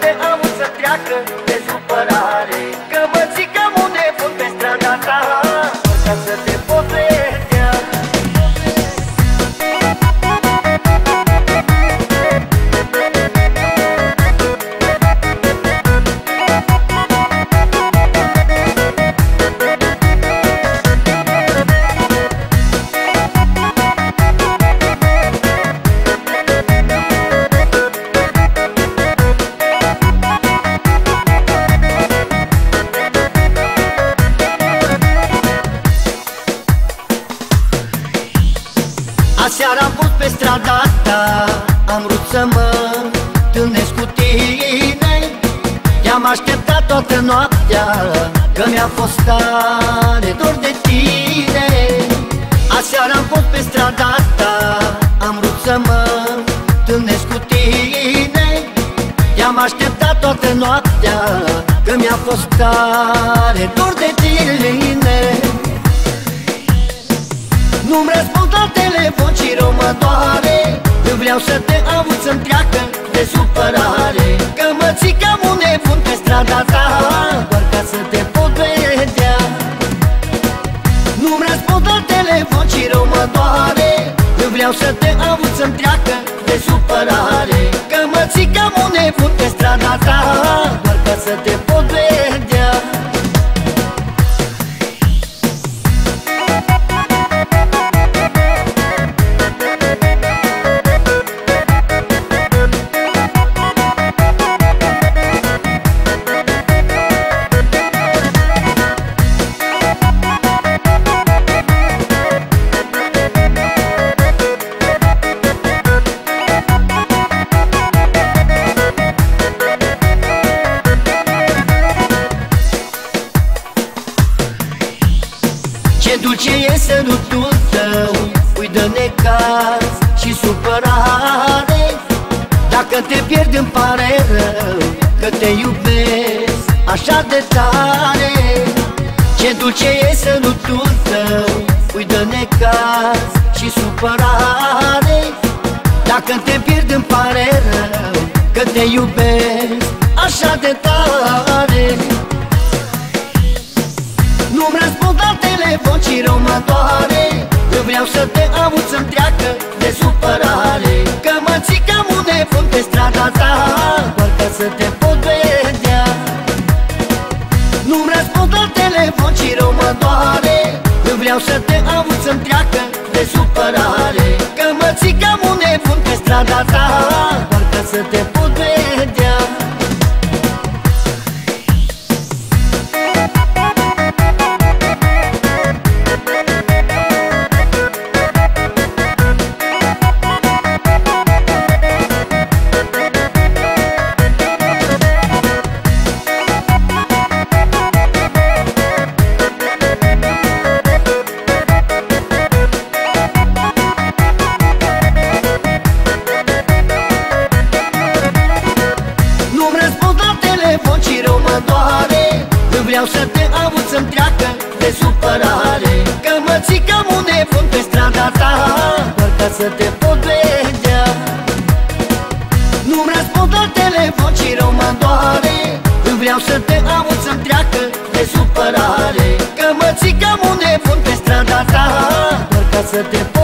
te am să treacă, te supăra. Aseară am fost pe strada ta Am vrut să mă întâlnesc cu tine. I-am așteptat toată noaptea Că mi-a fost tare dor de tine. Aseară am fost pe strada ta Am vrut să mă întâlnesc cu tine. I-am așteptat toată noaptea Că mi-a fost tare dor de tine nu-mi răspund la telefon și rău mă doare Nu vreau să te aud să-mi treacă de supărare. Că mă ții ca un nebun pe strada ta Doar ca să te pot vedea. Nu-mi răspund la telefon și rău mă doare Nu vreau să te aud să-mi treacă de supărare. Că mă ții ca un nebun pe strada ta Doar ca să te pot sărutul tău Ui de necaz și supărare. Dacă te pierd îmi pare rău Că te iubesc așa de tare. Ce dulce e sărutul tău Ui de necaz și supărare. Dacă te pierd îmi pare rău Că te iubesc așa de tare de supărare. Că mă ții ca un nebun pe strada ta Doar ca să te pot vedea. Nu-mi răspund la telefon și rău mă doare. Eu vreau să te aud să-mi treacă de supărare. Că mă ții ca un nebun pe strada ta vreau să te aud să-mi treacă de supărare Că mă ții ca un nebun pe strada ta. Doar ca să te pot vedea. Nu-mi răspund la telefon și rău mă doare Nu vreau să te aud să-mi treacă de supărare Că mă ții ca un nebun pe strada ta. Doar ca să te pot vedea